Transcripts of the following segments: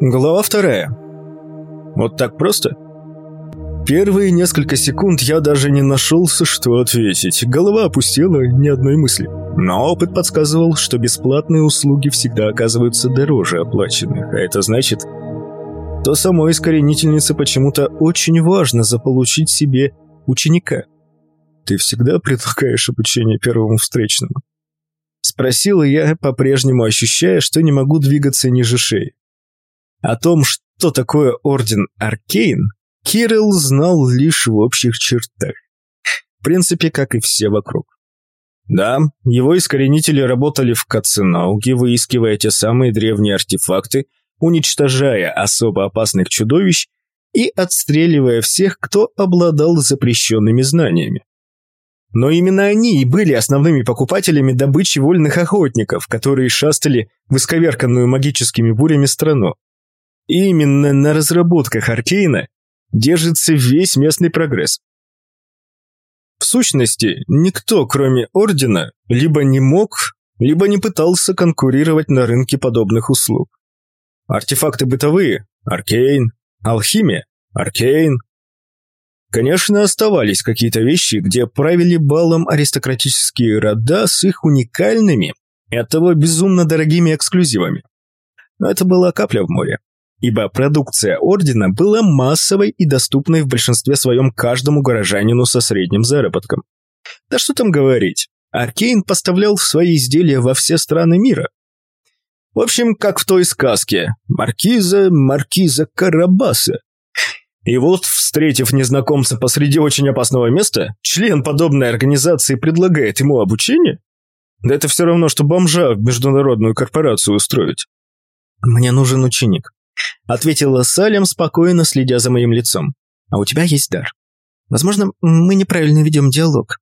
Глава вторая. Вот так просто? Первые несколько секунд я даже не нашелся, что ответить. Голова опустела ни одной мысли. Но опыт подсказывал, что бесплатные услуги всегда оказываются дороже оплаченных, а это значит, то самой искоренительнице почему-то очень важно заполучить себе ученика. Ты всегда предлагаешь обучение первому встречному? Спросила я, по-прежнему ощущая, что не могу двигаться ниже шеи. О том, что такое Орден Аркейн, Кирилл знал лишь в общих чертах. В принципе, как и все вокруг. Да, его искоренители работали в Каценауге, выискивая те самые древние артефакты, уничтожая особо опасных чудовищ и отстреливая всех, кто обладал запрещенными знаниями. Но именно они и были основными покупателями добычи вольных охотников, которые шастали в исковерканную магическими бурями страну. И именно на разработках Аркейна держится весь местный прогресс. В сущности, никто, кроме Ордена, либо не мог, либо не пытался конкурировать на рынке подобных услуг. Артефакты бытовые – Аркейн, алхимия – Аркейн. Конечно, оставались какие-то вещи, где правили балом аристократические рода с их уникальными и оттого безумно дорогими эксклюзивами. Но это была капля в море ибо продукция Ордена была массовой и доступной в большинстве своем каждому горожанину со средним заработком. Да что там говорить, Аркейн поставлял свои изделия во все страны мира. В общем, как в той сказке «Маркиза, маркиза Карабаса». И вот, встретив незнакомца посреди очень опасного места, член подобной организации предлагает ему обучение? Да это все равно, что бомжа в международную корпорацию устроить. Мне нужен ученик. Ответила Салем, спокойно следя за моим лицом. А у тебя есть дар. Возможно, мы неправильно ведем диалог.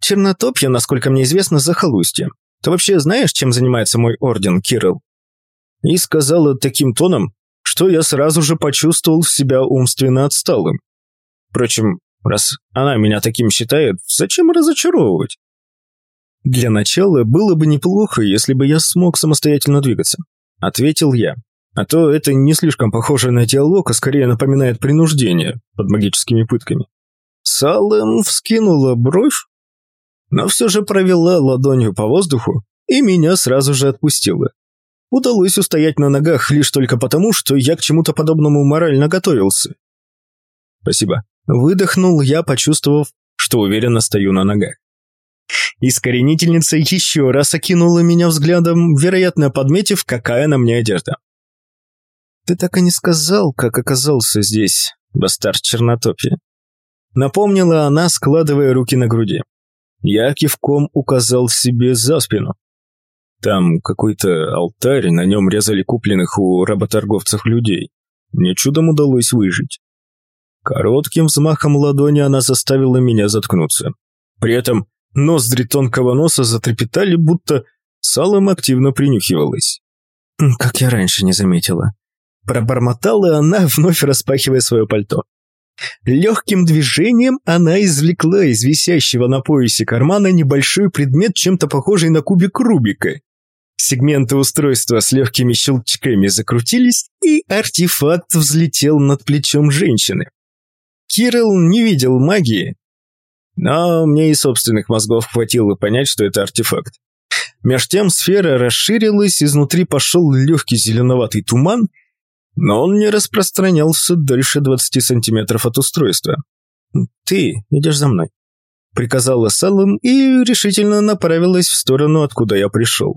Чернотопье, насколько мне известно, захолустье. Ты вообще знаешь, чем занимается мой орден, Кирилл? И сказала таким тоном, что я сразу же почувствовал себя умственно отсталым. Впрочем, раз она меня таким считает, зачем разочаровывать? Для начала было бы неплохо, если бы я смог самостоятельно двигаться, ответил я. А то это не слишком похоже на диалог, а скорее напоминает принуждение под магическими пытками. Салем вскинула бровь, но все же провела ладонью по воздуху и меня сразу же отпустила. Удалось устоять на ногах лишь только потому, что я к чему-то подобному морально готовился. Спасибо. Выдохнул я, почувствовав, что уверенно стою на ногах. Искоренительница еще раз окинула меня взглядом, вероятно, подметив, какая на мне одежда. «Ты так и не сказал, как оказался здесь, бастард Чернотопья». Напомнила она, складывая руки на груди. Я кивком указал себе за спину. Там какой-то алтарь, на нем резали купленных у работорговцев людей. Мне чудом удалось выжить. Коротким взмахом ладони она заставила меня заткнуться. При этом ноздри тонкого носа затрепетали, будто салом активно принюхивалась. Как я раньше не заметила. Пробормотала она, вновь распахивая свое пальто. Легким движением она извлекла из висящего на поясе кармана небольшой предмет, чем-то похожий на кубик Рубика. Сегменты устройства с легкими щелчками закрутились, и артефакт взлетел над плечом женщины. Кирилл не видел магии, но мне и собственных мозгов хватило понять, что это артефакт. Меж тем сфера расширилась, изнутри пошел легкий зеленоватый туман, но он не распространялся дальше 20 сантиметров от устройства. «Ты идешь за мной», — приказала Салым и решительно направилась в сторону, откуда я пришел.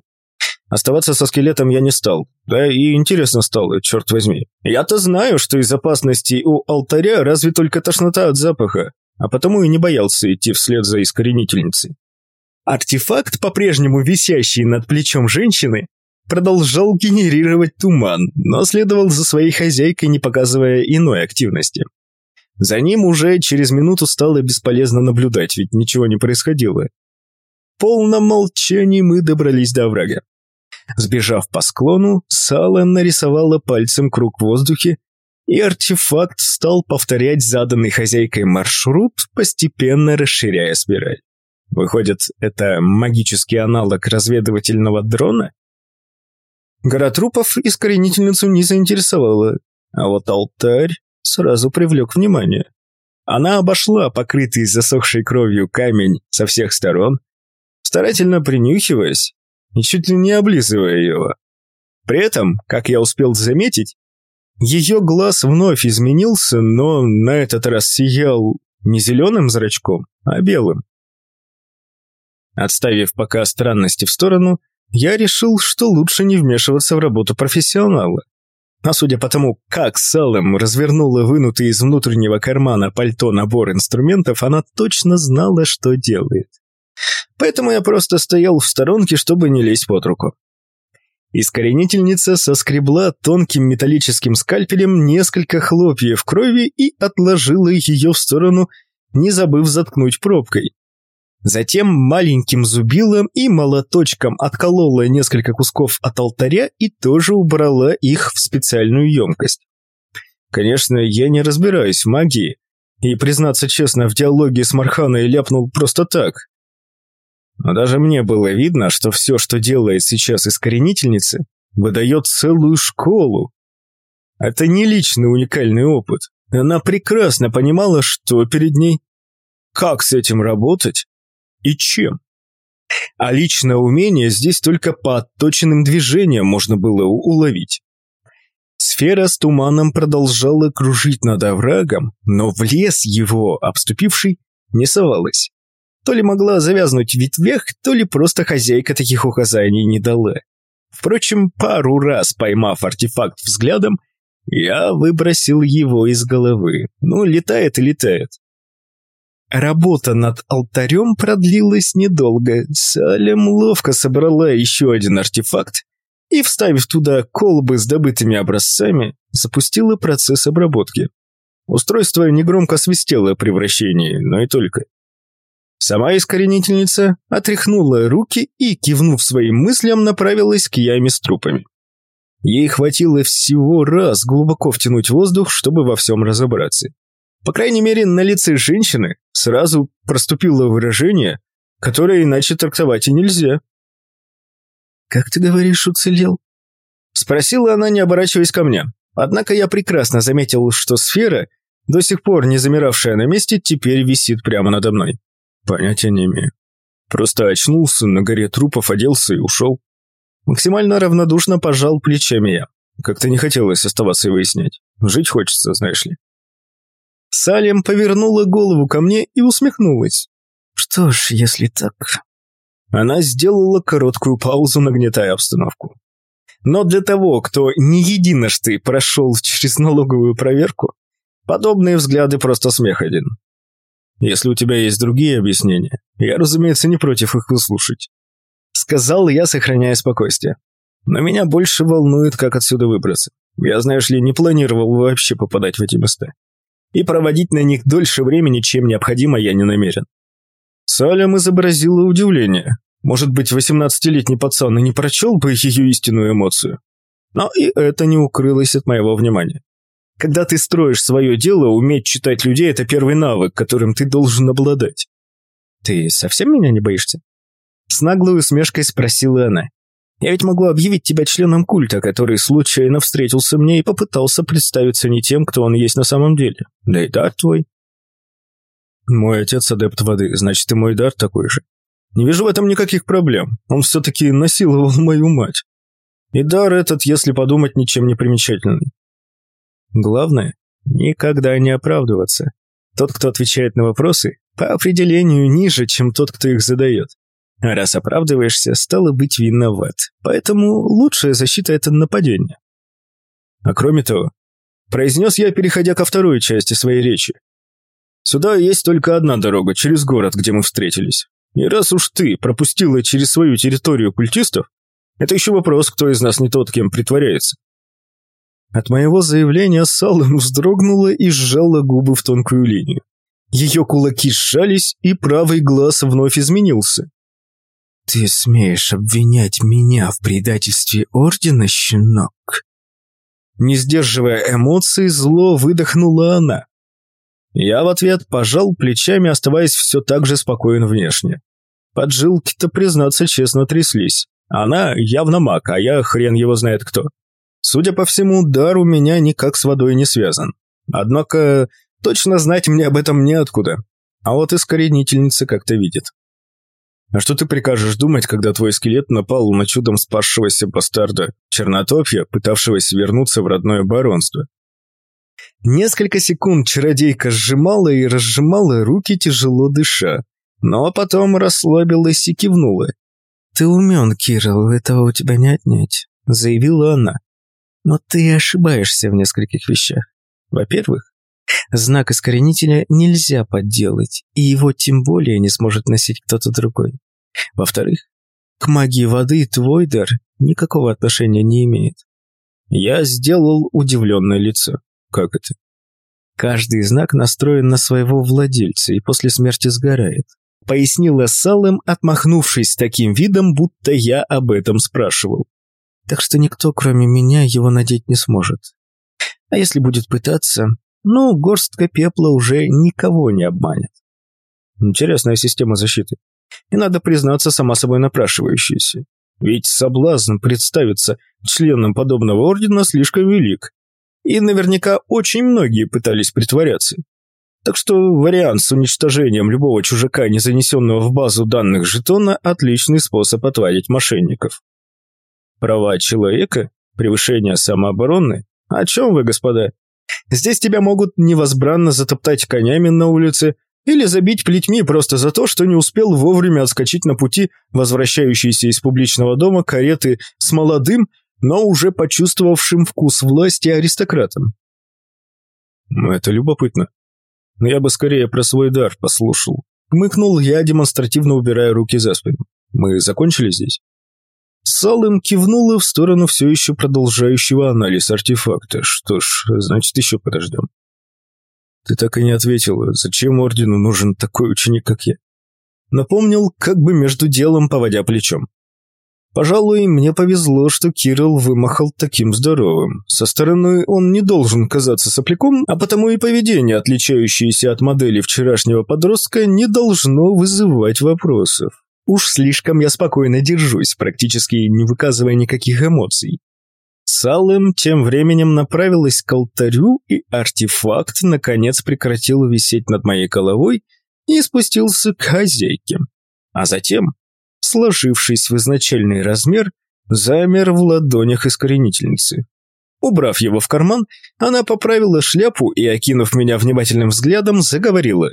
Оставаться со скелетом я не стал. Да и интересно стало, черт возьми. Я-то знаю, что из опасностей у алтаря разве только тошнота от запаха, а потому и не боялся идти вслед за искоренительницей. Артефакт, по-прежнему висящий над плечом женщины, продолжал генерировать туман, но следовал за своей хозяйкой, не показывая иной активности. За ним уже через минуту стало бесполезно наблюдать, ведь ничего не происходило. В полном молчании мы добрались до оврага. Сбежав по склону, Сала нарисовала пальцем круг в воздухе, и артефакт стал повторять заданный хозяйкой маршрут, постепенно расширяя спираль. Выходит, это магический аналог разведывательного дрона? Гора трупов искоренительницу не заинтересовала, а вот алтарь сразу привлек внимание. Она обошла покрытый засохшей кровью камень со всех сторон, старательно принюхиваясь и чуть ли не облизывая его. При этом, как я успел заметить, ее глаз вновь изменился, но на этот раз сиял не зеленым зрачком, а белым. Отставив пока странности в сторону, я решил, что лучше не вмешиваться в работу профессионала. А судя по тому, как Салем развернула вынутый из внутреннего кармана пальто набор инструментов, она точно знала, что делает. Поэтому я просто стоял в сторонке, чтобы не лезть под руку. Искоренительница соскребла тонким металлическим скальпелем несколько хлопьев крови и отложила ее в сторону, не забыв заткнуть пробкой. Затем маленьким зубилом и молоточком отколола несколько кусков от алтаря и тоже убрала их в специальную емкость. Конечно, я не разбираюсь в магии, и, признаться честно, в диалоге с Марханой ляпнул просто так. Но даже мне было видно, что все, что делает сейчас искоренительница, выдает целую школу. Это не личный уникальный опыт. Она прекрасно понимала, что перед ней, как с этим работать и чем. А личное умение здесь только по отточенным движениям можно было уловить. Сфера с туманом продолжала кружить над оврагом, но в лес его, обступивший, не совалась. То ли могла завязнуть ветвях, то ли просто хозяйка таких указаний не дала. Впрочем, пару раз поймав артефакт взглядом, я выбросил его из головы. Ну, летает и летает. Работа над алтарем продлилась недолго. Салем ловко собрала еще один артефакт и, вставив туда колбы с добытыми образцами, запустила процесс обработки. Устройство негромко свистело при вращении, но и только. Сама искоренительница отряхнула руки и, кивнув своим мыслям, направилась к яме с трупами. Ей хватило всего раз глубоко втянуть воздух, чтобы во всем разобраться. По крайней мере, на лице женщины сразу проступило выражение, которое иначе трактовать и нельзя. «Как ты говоришь, уцелел?» Спросила она, не оборачиваясь ко мне. Однако я прекрасно заметил, что сфера, до сих пор не замиравшая на месте, теперь висит прямо надо мной. Понятия не имею. Просто очнулся, на горе трупов оделся и ушел. Максимально равнодушно пожал плечами я. Как-то не хотелось оставаться и выяснять. Жить хочется, знаешь ли. Салем повернула голову ко мне и усмехнулась. «Что ж, если так...» Она сделала короткую паузу, нагнетая обстановку. Но для того, кто не единожды прошел через налоговую проверку, подобные взгляды просто смех один. Если у тебя есть другие объяснения, я, разумеется, не против их выслушать. Сказал я, сохраняя спокойствие. Но меня больше волнует, как отсюда выбраться. Я, знаешь ли, не планировал вообще попадать в эти места. И проводить на них дольше времени, чем необходимо, я не намерен. Салем изобразила удивление. Может быть, 18-летний пацан и не прочел бы ее истинную эмоцию. Но и это не укрылось от моего внимания. Когда ты строишь свое дело, уметь читать людей – это первый навык, которым ты должен обладать. Ты совсем меня не боишься? С наглой усмешкой спросила она. Я ведь могу объявить тебя членом культа, который случайно встретился мне и попытался представиться не тем, кто он есть на самом деле. Да и дар твой. Мой отец адепт воды, значит и мой дар такой же. Не вижу в этом никаких проблем. Он все-таки насиловал мою мать. И дар этот, если подумать, ничем не примечательный. Главное – никогда не оправдываться. Тот, кто отвечает на вопросы, по определению ниже, чем тот, кто их задает. Раз оправдываешься, стало быть виноват. Поэтому лучшая защита – это нападение. А кроме того, произнес я, переходя ко второй части своей речи. Сюда есть только одна дорога, через город, где мы встретились. И раз уж ты пропустила через свою территорию культистов, это еще вопрос, кто из нас не тот, кем притворяется. От моего заявления Салом вздрогнула и сжала губы в тонкую линию. Ее кулаки сжались, и правый глаз вновь изменился. «Ты смеешь обвинять меня в предательстве Ордена, щенок?» Не сдерживая эмоций, зло выдохнула она. Я в ответ пожал плечами, оставаясь все так же спокоен внешне. Поджилки-то, признаться честно, тряслись, Она явно маг, а я хрен его знает кто. Судя по всему, дар у меня никак с водой не связан. Однако точно знать мне об этом неоткуда. А вот искоренительница как-то видит. А что ты прикажешь думать, когда твой скелет напал на чудом спасшегося бастарда Чернотопья, пытавшегося вернуться в родное баронство? Несколько секунд чародейка сжимала и разжимала руки, тяжело дыша, но потом расслабилась и кивнула. «Ты умен, Кирилл, этого у тебя не отнять», — заявила она. «Но ты ошибаешься в нескольких вещах. Во-первых, знак искоренителя нельзя подделать, и его тем более не сможет носить кто-то другой. Во-вторых, к магии воды твой дар никакого отношения не имеет. Я сделал удивленное лицо. Как это? Каждый знак настроен на своего владельца и после смерти сгорает. Пояснила Салем, отмахнувшись таким видом, будто я об этом спрашивал. Так что никто, кроме меня, его надеть не сможет. А если будет пытаться, ну, горстка пепла уже никого не обманет. Интересная система защиты. И надо признаться, сама собой напрашивающаяся. Ведь соблазн представиться членом подобного ордена слишком велик. И наверняка очень многие пытались притворяться. Так что вариант с уничтожением любого чужака, не занесенного в базу данных жетона, отличный способ отвадить мошенников. Права человека? Превышение самообороны? О чем вы, господа? Здесь тебя могут невозбранно затоптать конями на улице или забить плетьми просто за то, что не успел вовремя отскочить на пути возвращающейся из публичного дома кареты с молодым, но уже почувствовавшим вкус власти аристократом. Это любопытно. Но я бы скорее про свой дар послушал. Мыкнул я, демонстративно убирая руки за спину. Мы закончили здесь? Салым кивнула в сторону все еще продолжающего анализ артефакта. Что ж, значит, еще подождем. Ты так и не ответила, зачем ордену нужен такой ученик, как я? Напомнил, как бы между делом поводя плечом. Пожалуй, мне повезло, что Кирилл вымахал таким здоровым. Со стороны он не должен казаться сопляком, а потому и поведение, отличающееся от модели вчерашнего подростка, не должно вызывать вопросов. Уж слишком я спокойно держусь, практически не выказывая никаких эмоций. Салем тем временем направилась к алтарю, и артефакт наконец прекратил висеть над моей головой и спустился к хозяйке. А затем, сложившись в изначальный размер, замер в ладонях искоренительницы. Убрав его в карман, она поправила шляпу и, окинув меня внимательным взглядом, заговорила.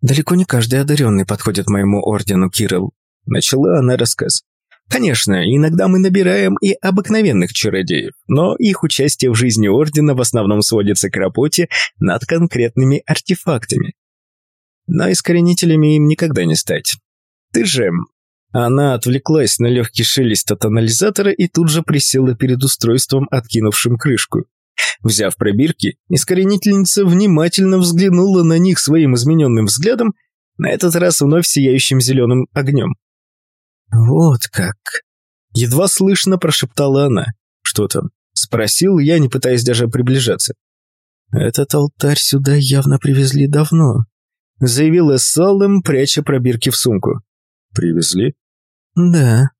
«Далеко не каждый одаренный подходит моему ордену, Кирилл», — начала она рассказ. «Конечно, иногда мы набираем и обыкновенных чародеев, но их участие в жизни ордена в основном сводится к работе над конкретными артефактами. Но искоренителями им никогда не стать. Ты же...» Она отвлеклась на легкий шелест от анализатора и тут же присела перед устройством, откинувшим крышку. Взяв пробирки, искоренительница внимательно взглянула на них своим измененным взглядом, на этот раз вновь сияющим зеленым огнем. «Вот как!» Едва слышно прошептала она. «Что там?» Спросил я, не пытаясь даже приближаться. «Этот алтарь сюда явно привезли давно», заявила Саллем, пряча пробирки в сумку. «Привезли?» «Да»,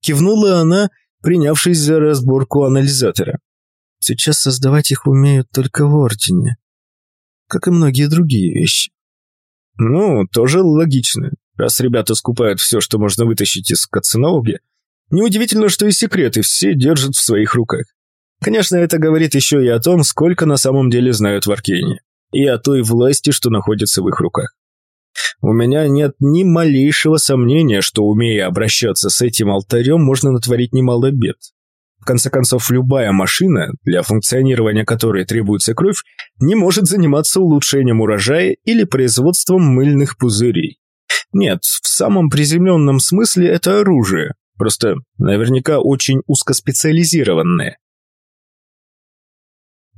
кивнула она, принявшись за разборку анализатора. Сейчас создавать их умеют только в Ордене. Как и многие другие вещи. Ну, тоже логично. Раз ребята скупают все, что можно вытащить из Каценауги, неудивительно, что и секреты все держат в своих руках. Конечно, это говорит еще и о том, сколько на самом деле знают в Аркейне, и о той власти, что находится в их руках. У меня нет ни малейшего сомнения, что, умея обращаться с этим алтарем, можно натворить немало бед конце концов, любая машина, для функционирования которой требуется кровь, не может заниматься улучшением урожая или производством мыльных пузырей. Нет, в самом приземленном смысле это оружие, просто наверняка очень узкоспециализированное.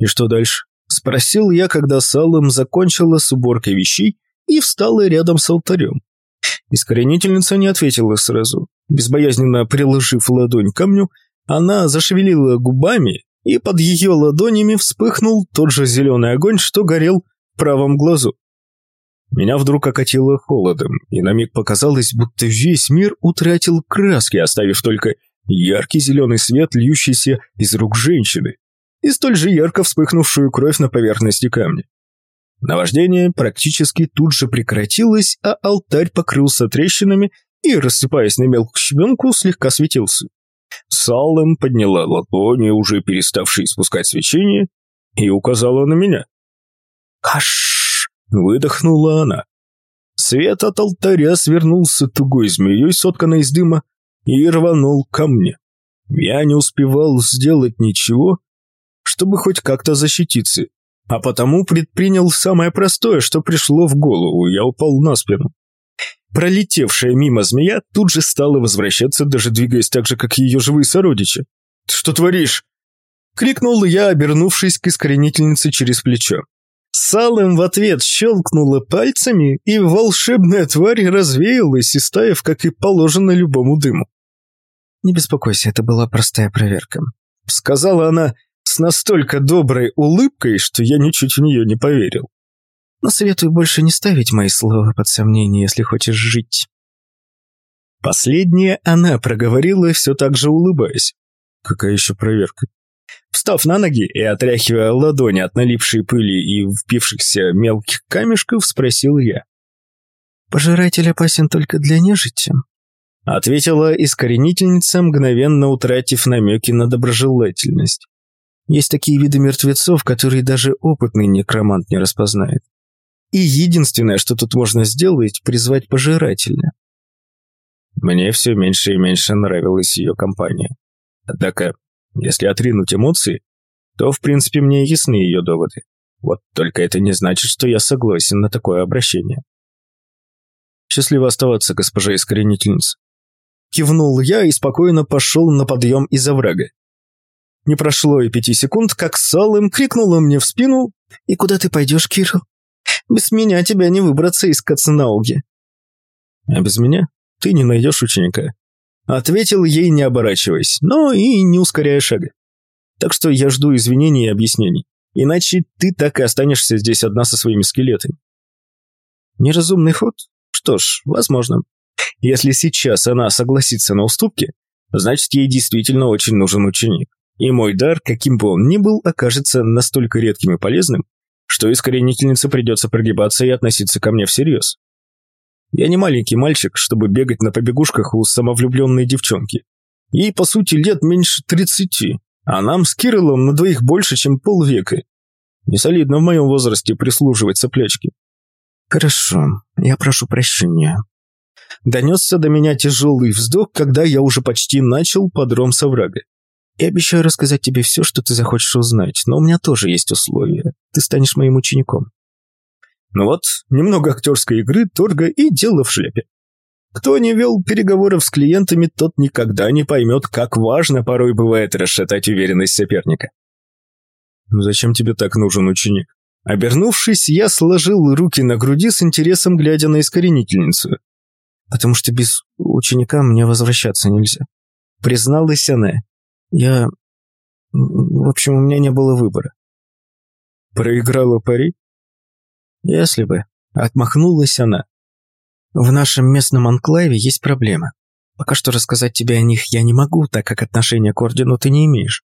«И что дальше?» – спросил я, когда Салом закончила с уборкой вещей и встала рядом с алтарем. Искоренительница не ответила сразу. Безбоязненно приложив ладонь к камню, она зашевелила губами, и под ее ладонями вспыхнул тот же зеленый огонь, что горел в правом глазу. Меня вдруг окатило холодом, и на миг показалось, будто весь мир утратил краски, оставив только яркий зеленый свет, льющийся из рук женщины, и столь же ярко вспыхнувшую кровь на поверхности камня. Наваждение практически тут же прекратилось, а алтарь покрылся трещинами и, рассыпаясь на мелкую щебенку, слегка светился. Саллем подняла ладони, уже переставшие спускать свечение, и указала на меня. «Каш!» — выдохнула она. Свет от алтаря свернулся тугой змеей, сотканной из дыма, и рванул ко мне. Я не успевал сделать ничего, чтобы хоть как-то защититься, а потому предпринял самое простое, что пришло в голову, я упал на спину. Пролетевшая мимо змея тут же стала возвращаться, даже двигаясь так же, как ее живые сородичи. «Ты что творишь?» Крикнул я, обернувшись к искоренительнице через плечо. Салым в ответ щелкнула пальцами, и волшебная тварь развеялась, истаяв, как и положено любому дыму. «Не беспокойся, это была простая проверка», — сказала она с настолько доброй улыбкой, что я ничуть в нее не поверил. «Но советую больше не ставить мои слова под сомнение, если хочешь жить». Последнее она проговорила, все так же улыбаясь. «Какая еще проверка?» Встав на ноги и отряхивая ладони от налипшей пыли и впившихся мелких камешков, спросил я. «Пожиратель опасен только для нежити?» Ответила искоренительница, мгновенно утратив намеки на доброжелательность. Есть такие виды мертвецов, которые даже опытный некромант не распознает. И единственное, что тут можно сделать, призвать пожирателя. Мне все меньше и меньше нравилась ее компания. Однако если отринуть эмоции, то, в принципе, мне ясны ее доводы. Вот только это не значит, что я согласен на такое обращение. Счастливо оставаться, госпожа искоренительница. Кивнул я и спокойно пошел на подъем из оврага. Не прошло и пяти секунд, как Салым крикнула мне в спину «И куда ты пойдешь, Кирилл? Без меня тебя не выбраться из Каценауги». «А без меня ты не найдешь ученика», Ответил ей, не оборачиваясь, но и не ускоряя шага. Так что я жду извинений и объяснений. Иначе ты так и останешься здесь одна со своими скелетами. Неразумный ход? Что ж, возможно. Если сейчас она согласится на уступки, значит, ей действительно очень нужен ученик. И мой дар, каким бы он ни был, окажется настолько редким и полезным, что искоренительнице придется прогибаться и относиться ко мне всерьез. Я не маленький мальчик, чтобы бегать на побегушках у самовлюбленной девчонки. Ей, по сути, лет меньше тридцати, а нам с Кириллом на двоих больше, чем полвека. Не солидно в моем возрасте прислуживать соплячке. Хорошо, я прошу прощения. Донесся до меня тяжелый вздох, когда я уже почти начал подром с оврага. Я обещаю рассказать тебе все, что ты захочешь узнать, но у меня тоже есть условия. Ты станешь моим учеником. Ну вот, немного актерской игры, торга и дело в шляпе. Кто не вел переговоров с клиентами, тот никогда не поймет, как важно порой бывает расшатать уверенность соперника. «Ну зачем тебе так нужен ученик?» Обернувшись, я сложил руки на груди с интересом, глядя на искоренительницу. «Потому что без ученика мне возвращаться нельзя», — призналась она. «Я... В общем, у меня не было выбора». «Проиграла пари?» Если бы. Отмахнулась она. В нашем местном анклаве есть проблема. Пока что рассказать тебе о них я не могу, так как отношения к ордену ты не имеешь.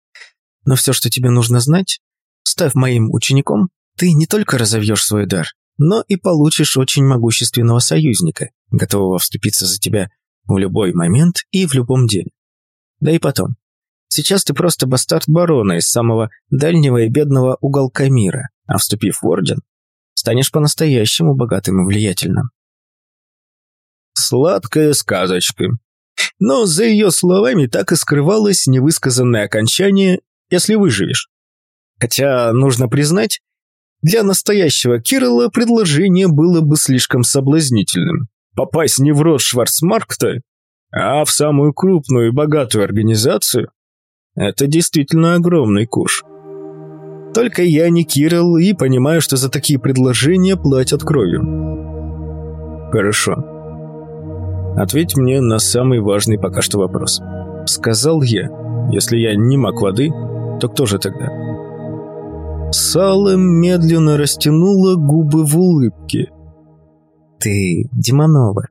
Но все, что тебе нужно знать, став моим учеником, ты не только разовьешь свой дар, но и получишь очень могущественного союзника, готового вступиться за тебя в любой момент и в любом деле. Да и потом. Сейчас ты просто бастард барона из самого дальнего и бедного уголка мира, а вступив в орден, станешь по-настоящему богатым и влиятельным. Сладкая сказочка. Но за ее словами так и скрывалось невысказанное окончание «если выживешь». Хотя, нужно признать, для настоящего Кирилла предложение было бы слишком соблазнительным. Попасть не в рот Шварцмаркта, а в самую крупную и богатую организацию – это действительно огромный куш. Только я не Кирилл и понимаю, что за такие предложения платят кровью. Хорошо. Ответь мне на самый важный пока что вопрос. Сказал я, если я не маг воды, то кто же тогда? Салем медленно растянула губы в улыбке. ты демонолог